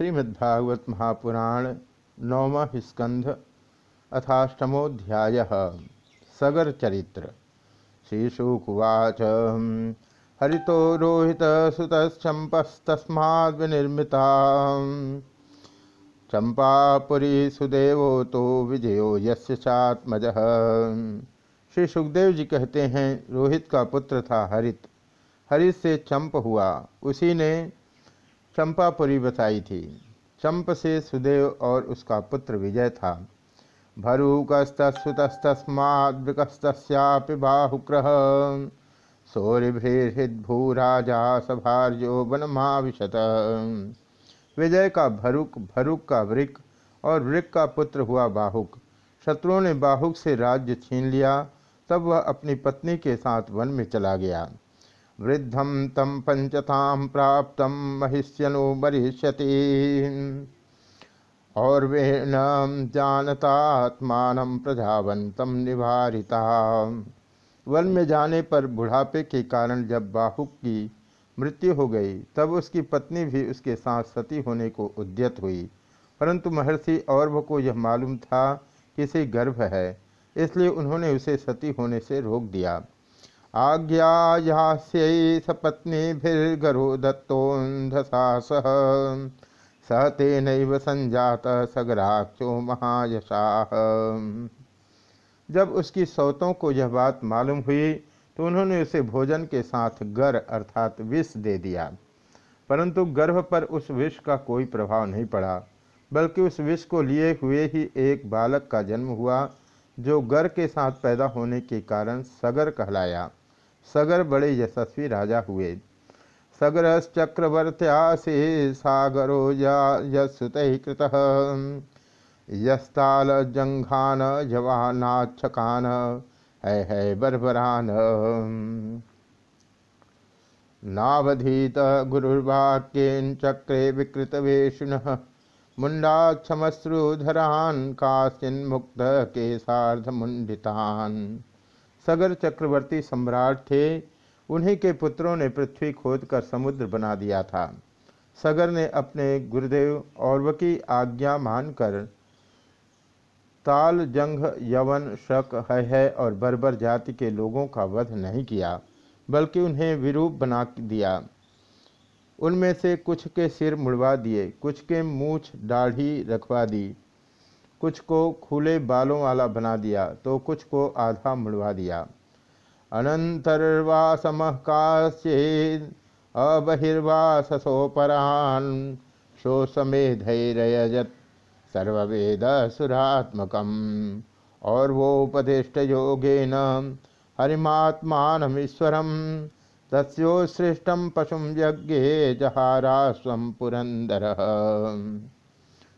श्रीमद्भागवत महापुराण नवम स्कंध अथाष्टमोध्याय सगर चरित्र। श्रीशुकुवाच, हरितो रोहित सुतम्पस्तस्माद् विनिर्मिता। चंपापुरी सुदेवो तो विजयो यस्य चात्मज। श्री सुखदेव जी कहते हैं, रोहित का पुत्र था हरित। हरित से चंप हुआ। उसी ने चंपापुरी बसाई थी, चंप से सुदेव और उसका पुत्र विजय था। भरूकस्तुतस्तस्माद्रिकस्तस्यापि बाहुक्रह सौरिभृद्भूराजा सभार्यो वनमाविशत। विजय का भरुक भरुक का वृक और वृक का पुत्र हुआ बाहुक। शत्रुओं ने बाहुक से राज्य छीन लिया, तब वह अपनी पत्नी के साथ वन में चला गया। वृद्धम तम पंचताम प्राप्त महिष्यनु मरिष्यति। और वे न जानतात्मान प्रजावंतम निवारिता। वन में जाने पर बुढ़ापे के कारण जब बाहुक की मृत्यु हो गई, तब उसकी पत्नी भी उसके साथ सती होने को उद्यत हुई। परंतु महर्षि और को यह मालूम था कि इसे गर्भ है, इसलिए उन्होंने उसे सती होने से रोक दिया। आज्ञायास्यै सपत्नीभिर्गरो दत्तोन्धसासः स तेन संजात सगराक्षो महायशाह जब उसकी सौतों को यह बात मालूम हुई तो उन्होंने उसे भोजन के साथ गर अर्थात विष दे दिया। परंतु गर्भ पर उस विष का कोई प्रभाव नहीं पड़ा, बल्कि उस विष को लिए हुए ही एक बालक का जन्म हुआ, जो गर के साथ पैदा होने के कारण सगर कहलाया। सगर बड़े यशस्वी राजा हुए। सगरश्चक्रवर्त्यासे सागरो यस्सुत कृत। यस्ताल जंघान जवानाक्षकान है है, बर्बरान। नावधीत गुरुर्वाक्येन चक्रे विकृत वेशुन मुंडाक्षमश्रुधरान काश्चिन मुक्त के सार्ध मुंडितान सगर चक्रवर्ती सम्राट थे। उन्हीं के पुत्रों ने पृथ्वी खोदकर समुद्र बना दिया था। सगर ने अपने गुरुदेव और की आज्ञा मानकर ताल जंग यवन, शक है और बर्बर जाति के लोगों का वध नहीं किया, बल्कि उन्हें विरूप बना दिया। उनमें से कुछ के सिर मुड़वा दिए, कुछ के मूछ दाढ़ी रखवा दी कुछ को खुले बालों वाला बना दिया तो कुछ को आधा मुड़वा दिया। अनंतर्वासम काश्चेद अबहिर्वासोपरान शोसमेधैरयजत सर्ववेद सुरात्मकम और वो उपदिष्ट योगेन हरिमात्मानमीश्वरम तस्ोसृष्टम पशुम यज्ञ जहारा स्व पुरंदर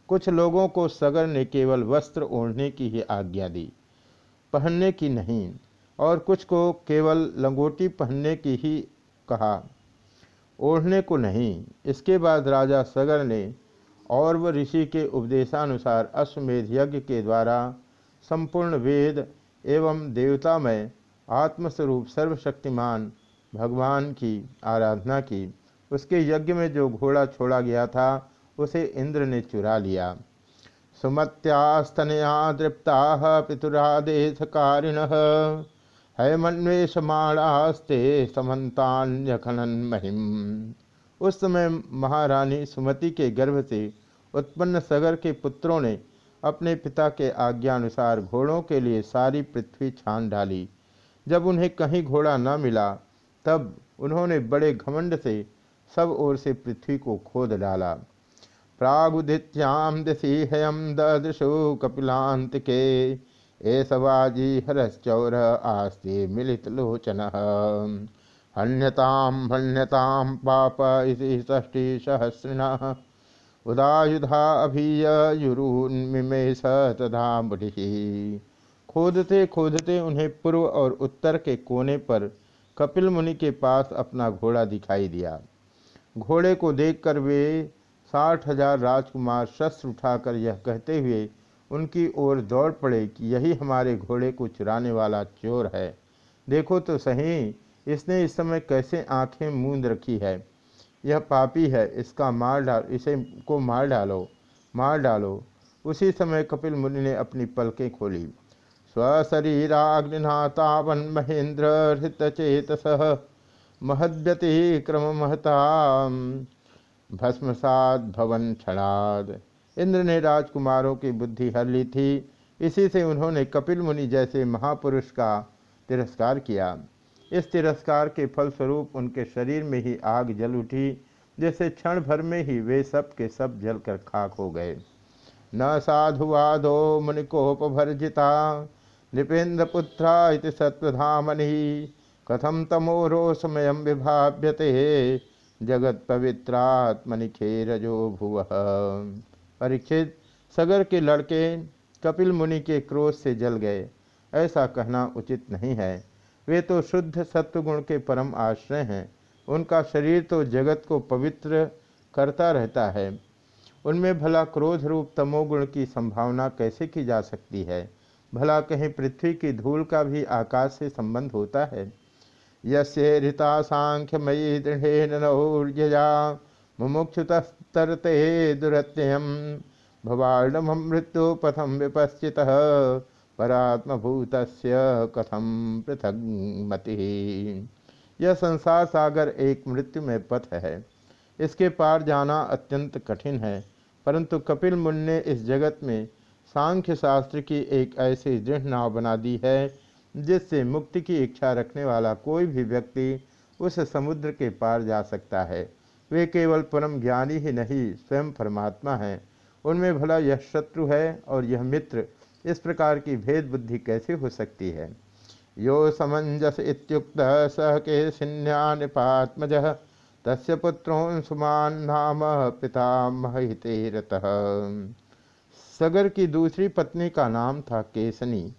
कुछ लोगों को सगर ने केवल वस्त्र ओढ़ने की ही आज्ञा दी, पहनने की नहीं, और कुछ को केवल लंगोटी पहनने की ही कहा। ओढ़ने को नहीं, इसके बाद राजा सगर ने और व ऋषि के उपदेशानुसार अश्वमेध यज्ञ के द्वारा संपूर्ण वेद एवं देवतामय आत्मस्वरूप सर्वशक्तिमान भगवान की आराधना की। उसके यज्ञ में जो घोड़ा छोड़ा गया था उसे इंद्र ने चुरा लिया। सुमत्यास्तनया दृप्ता पितुरादेशकारिण। हैमन्वेषमाणास्ते समन्तान्यखनन महिम उस समय महारानी सुमति के गर्भ से उत्पन्न सगर के पुत्रों ने अपने पिता के आज्ञानुसार घोड़ों के लिए सारी पृथ्वी छान डाली। जब उन्हें कहीं घोड़ा न मिला, तब उन्होंने बड़े घमंड से सब ओर से पृथ्वी को खोद डाला। प्रागुदित्याम दिशि हयम ददृशु कपिलांत के एसवाजी हरश्चौर आस्ते मिलित लोचन हण्यताम हण्यताम पाप इति षष्टि सहस्रिण। उदायुधा अभियुरून्मिमेश तथा बुढ़ी खोदते खोदते उन्हें पूर्व और उत्तर के कोने पर कपिल मुनि के पास अपना घोड़ा दिखाई दिया। घोड़े को देखकर वे साठ हज़ार राजकुमार शस्त्र उठाकर यह कहते हुए उनकी ओर दौड़ पड़े कि यही हमारे घोड़े को चुराने वाला चोर है। देखो तो सही, इसने इस समय कैसे आँखें मूंद रखी है? यह पापी है, इसका मार डाल, इसे को मार डालो मार डालो। उसी समय कपिल मुनि ने अपनी पलकें खोली। स्वशरीराग्निनातावन महेंद्र हृतचेतस महद्यति क्रम महता भस्मसाद भवन क्षणाद इंद्र ने राजकुमारों की बुद्धि हर ली थी। इसी से उन्होंने कपिल मुनि जैसे महापुरुष का तिरस्कार किया। इस तिरस्कार के फलस्वरूप उनके शरीर में ही आग जल उठी, जैसे क्षण भर में ही वे सब के सब जलकर खाक हो गए। न साधुवादो मुनिकोपभर्जिता नृपेन्द्र पुत्रा सत्वधामनि कथम तमोरो समय विभाव्यते। जगत पवित्रात्मनि खेरजो भुव परीक्षित, सगर के लड़के कपिल मुनि के क्रोध से जल गए। ऐसा कहना उचित नहीं है। वे तो शुद्ध सत्वगुण के परम आश्रय हैं। उनका शरीर तो जगत को पवित्र करता रहता है। उनमें भला क्रोध रूप तमोगुण की संभावना कैसे की जा सकती है? भला कहीं पृथ्वी की धूल का भी आकाश से संबंध होता है? यस्य हृता सांख्यमयी दृढ़ेनौर्जया मुमुक्षुतरते दुरत्यम भवाणम मृत्यु पथम विपश्चित परात्मभूत कथम पृथक मति यह संसार सागर एक मृत्यु में पथ है। इसके पार जाना अत्यंत कठिन है, परंतु कपिल मुन ने इस जगत में सांख्य शास्त्र की एक ऐसी दृढ़ नाव बना दी है जिससे मुक्ति की इच्छा रखने वाला कोई भी व्यक्ति उस समुद्र के पार जा सकता है। वे केवल परम ज्ञानी ही नहीं, स्वयं परमात्मा हैं। उनमें भला यह शत्रु है और यह मित्र। इस प्रकार की भेद बुद्धि कैसे हो सकती है? यो समंजस इत्युक्त सह के सिन्यापात्मज तस् पुत्रोंसुमान नाम पितामहिते रतः सगर की दूसरी पत्नी का नाम था केसनी।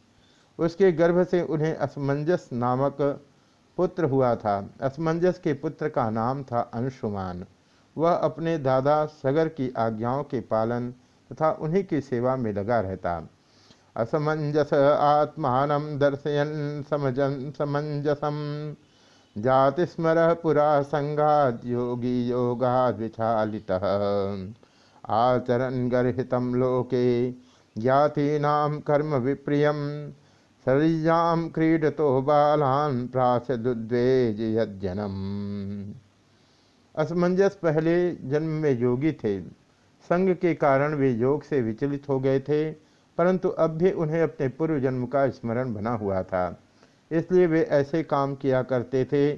उसके गर्भ से उन्हें असमंजस नामक पुत्र हुआ था। असमंजस के पुत्र का नाम था अंशुमान। वह अपने दादा सगर की आज्ञाओं के पालन तथा उन्हीं की सेवा में लगा रहता। असमंजस आत्मान दर्शयन समजन समंजसम। जाति स्मर पुरा संघात योगी योगाद विचालित। आचरण गर्हित लोके ज्ञातीनाम कर्म विप्रियम। शरीजाम क्रीडतो बालान प्रासदुद्वेज यज्जनम। असमंजस पहले जन्म में योगी थे। संग के कारण वे योग से विचलित हो गए थे, परंतु अब भी उन्हें अपने पूर्व जन्म का स्मरण बना हुआ था। इसलिए वे ऐसे काम किया करते थे,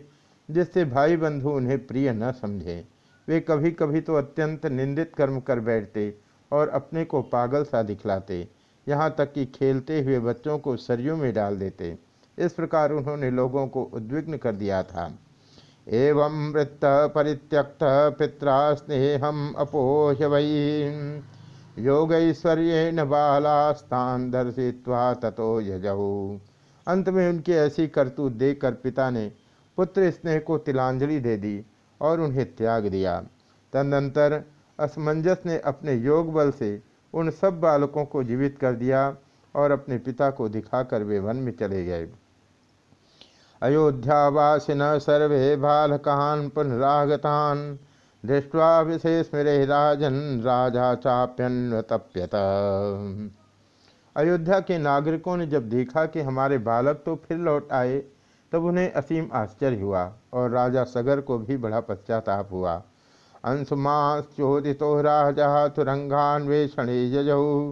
जिससे भाई बंधु उन्हें प्रिय न समझे। वे कभी कभी तो अत्यंत निंदित कर्म कर बैठते और अपने को पागल सा दिखलाते। यहाँ तक कि खेलते हुए बच्चों को सरयू में डाल देते। इस प्रकार उन्होंने लोगों को उद्विग्न कर दिया था। एवं वृत्त परित्यक्त पिता स्नेहम अपोह वही योगैश्वर्य बालास्तान दर्शित्वा ततो यजहू अंत में उनकी ऐसी करतूत देखकर पिता ने पुत्र स्नेह को तिलांजलि दे दी और उन्हें त्याग दिया। तदनंतर असमंजस ने अपने योग बल से उन सब बालकों को जीवित कर दिया और अपने पिता को दिखाकर वे वन में चले गए। अयोध्यावासिन सर्वे बालकान पुनरागतान, दृष्टवा विशेषमिरे राजन राजा चाप्यन्वतप्यत। अयोध्या के नागरिकों ने जब देखा कि हमारे बालक तो फिर लौट आए, तब उन्हें असीम आश्चर्य हुआ और राजा सगर को भी बड़ा पश्चाताप हुआ। अंशुमाश्चोदितो राजा तुरंगान्वेषण जजऊ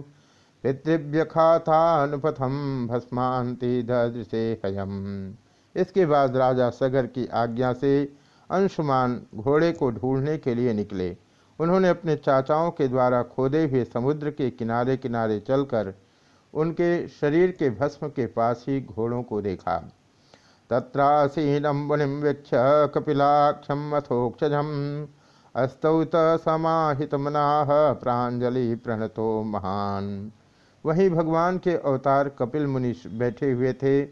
पितृव्यखाथानुपथम भस्मांति दृशे हयम इसके बाद राजा सगर की आज्ञा से अंशुमान घोड़े को ढूँढने के लिए निकले। उन्होंने अपने चाचाओं के द्वारा खोदे हुए समुद्र के किनारे किनारे चलकर उनके शरीर के भस्म के पास ही घोड़ों को देखा। तत्रासीनम मुनिम वीक्ष कपिलाक्षम अथोक्षम अस्तौत समाहित मनाह प्रांजलि प्रणतो महान। वहीं भगवान के अवतार कपिल मुनि बैठे हुए थे।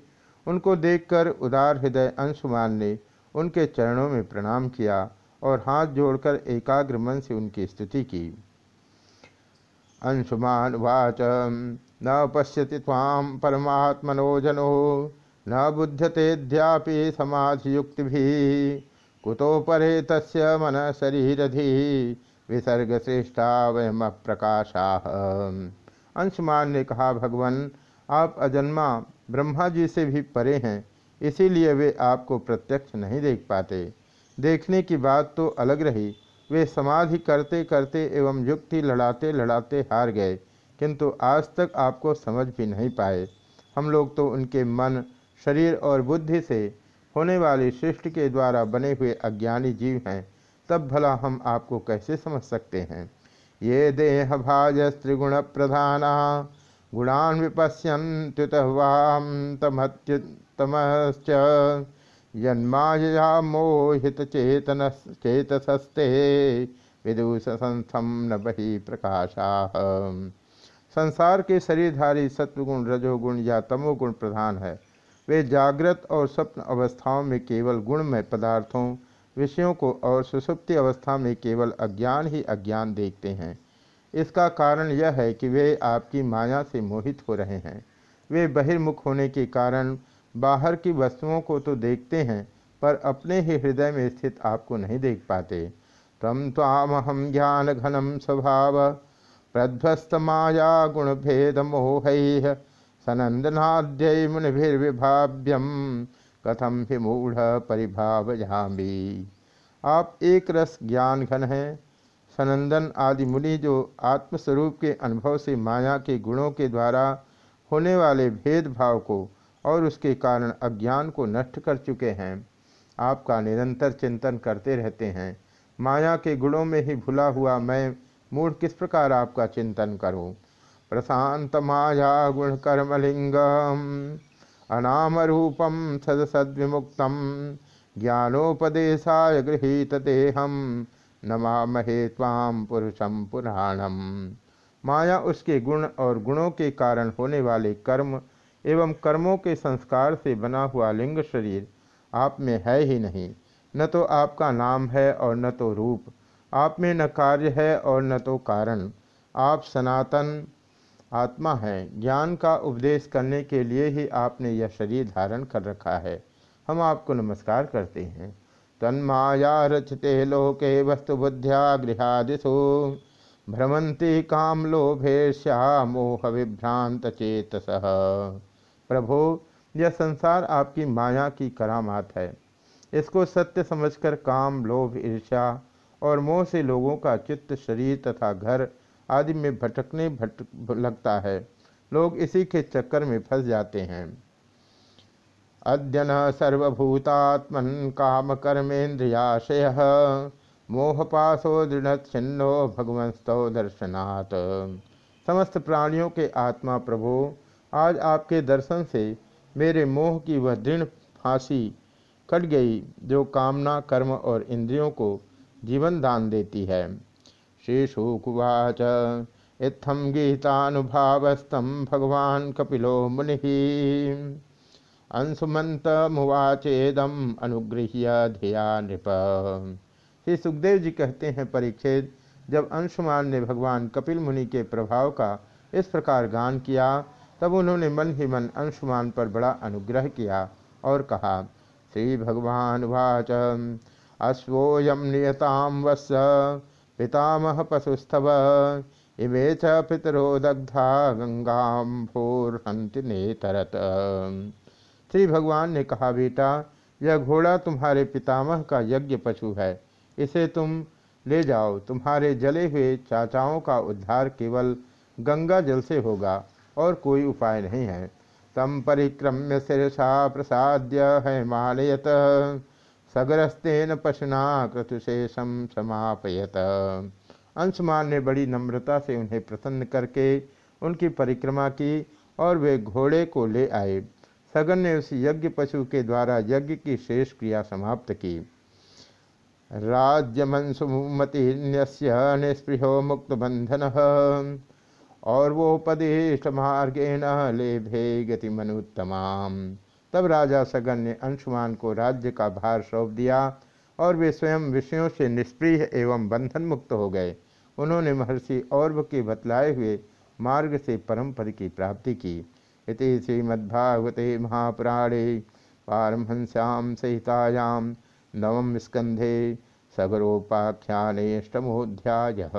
उनको देखकर उदार हृदय अंशुमान ने उनके चरणों में प्रणाम किया और हाथ जोड़कर एकाग्र मन से उनकी स्तुति की। अंशुमान वाच, न पश्यति ताम परमात्मनो जनो, न बुध्यतेध्यापि समाधियुक्ति भी कुतो परे तस् मन शरीरधि विसर्ग श्रेष्ठा वयम प्रकाशा अंशमान ने कहा, भगवान, आप अजन्मा ब्रह्मा जी से भी परे हैं, इसीलिए वे आपको प्रत्यक्ष नहीं देख पाते। देखने की बात तो अलग रही, वे समाधि करते करते एवं युक्ति लड़ाते लड़ाते हार गए, किंतु आज तक आपको समझ भी नहीं पाए। हम लोग तो उनके मन, शरीर और बुद्धि से होने वाली सृष्टि के द्वारा बने हुए अज्ञानी जीव हैं, तब भला हम आपको कैसे समझ सकते हैं? ये देह भाज त्रिगुण प्रधान, गुणान विपश्यंत्युत वाम जन्माया मोहित चेतन चेतसस्ते, विदुष संस्थम न बही प्रकाशा। संसार के शरीरधारी सत्वगुण, रजोगुण या तमोगुण प्रधान है। वे जागृत और स्वप्न अवस्थाओं में केवल गुणमय पदार्थों, विषयों को और सुसुप्ति अवस्था में केवल अज्ञान ही अज्ञान देखते हैं। इसका कारण यह है कि वे आपकी माया से मोहित हो रहे हैं। वे बहिर्मुख होने के कारण बाहर की वस्तुओं को तो देखते हैं, पर अपने ही हृदय में स्थित आपको नहीं देख पाते। तम तामहम ज्ञान घनम स्वभाव, प्रध्वस्त माया गुण भेद मोह। सनंदनाद्य मुनिर्विभाव्यम कथम ही मूढ़ परिभाव झामी आप एक रस ज्ञान घन हैं। सनंदन आदि मुनि जो आत्मस्वरूप के अनुभव से माया के गुणों के द्वारा होने वाले भेदभाव को और उसके कारण अज्ञान को नष्ट कर चुके हैं। आपका निरंतर चिंतन करते रहते हैं। माया के गुणों में ही भुला हुआ मैं मूढ़ किस प्रकार आपका चिंतन करूँ? प्रशांत माया गुण कर्मलिंगम अनाम रूपम सद सद्विमुक्तम ज्ञानोपदेशाय गृहीत देहम, नमामहे ताम पुरुषम पुराणम। माया उसके गुण और गुणों के कारण होने वाले कर्म एवं कर्मों के संस्कार से बना हुआ लिंग शरीर आप में है ही नहीं। न तो आपका नाम है और न तो रूप। आप में न कार्य है और न तो कारण। आप सनातन आत्मा है। ज्ञान का उपदेश करने के लिए ही आपने यह शरीर धारण कर रखा है। हम आपको नमस्कार करते हैं। तन्माया रचते लोके वस्तु बुद्ध्या गृहादिशु भ्रमंती काम लोभे श्यामोह विभ्रांत चेतस। प्रभो, यह संसार आपकी माया की करामात है। इसको सत्य समझकर काम, लोभ, ईर्ष्या और मोह से लोगों का चित्त, शरीर तथा घर आदि में भटकने भटक लगता है। लोग इसी के चक्कर में फंस जाते हैं। अद्य न सर्वभूतात्मन काम कर्मेन्द्रियाशय, मोहपाशो दृढ़ छिन्नो भगवंस्तो दर्शनात्। समस्त प्राणियों के आत्मा प्रभु, आज आपके दर्शन से मेरे मोह की वह दृढ़ फांसी कट गई, जो कामना, कर्म और इंद्रियों को जीवन दान देती है। श्री शुकुवाच इत्थम गीतानुभावस्तम भगवान कपिलो मुनि। अंशुमंत मुवाचेदम अनुगृह्य धिया नृप। श्री सुखदेव जी कहते हैं परीक्षित जब अंशुमान ने भगवान कपिल मुनि के प्रभाव का इस प्रकार गान किया, तब उन्होंने मन ही मन अंशुमान पर बड़ा अनुग्रह किया और कहा, श्री भगवान वाच। अश्वोयम नियताम वत्स। पितामह पशुस्तव इमे च पितरो दग्धा गंगाम्भोर्हंति नेतरत। श्री भगवान ने कहा, बेटा, यह घोड़ा तुम्हारे पितामह का यज्ञ पशु है। इसे तुम ले जाओ। तुम्हारे जले हुए चाचाओं का उद्धार केवल गंगा जल से होगा और कोई उपाय नहीं है। तम परिक्रम्य शिरसा प्रसाद्य है मालयत। सगरस्तेन पशुना क्रतुशेषम समापयत। अंशमान ने बड़ी नम्रता से उन्हें प्रसन्न करके उनकी परिक्रमा की और वे घोड़े को ले आए। सगन ने उस यज्ञ पशु के द्वारा यज्ञ की शेष क्रिया समाप्त की। राज्य राज्यमंसुमति निस्पृहो मुक्त बंधन और वो पदेश मार्गेण ले गति मनुत्तमाम तब राजा सगन ने अंशुमान को राज्य का भार सौंप दिया और वे स्वयं विषयों से निष्प्रिय एवं बंधन मुक्त हो गए। उन्होंने महर्षि और के बतलाए हुए मार्ग से परम पद की प्राप्ति की। इति श्रीमद्भागवते महापुराणे पारमहंस्याम सहितायाम नवम स्कंधे सगरोपाख्यानेष्टमोध्याय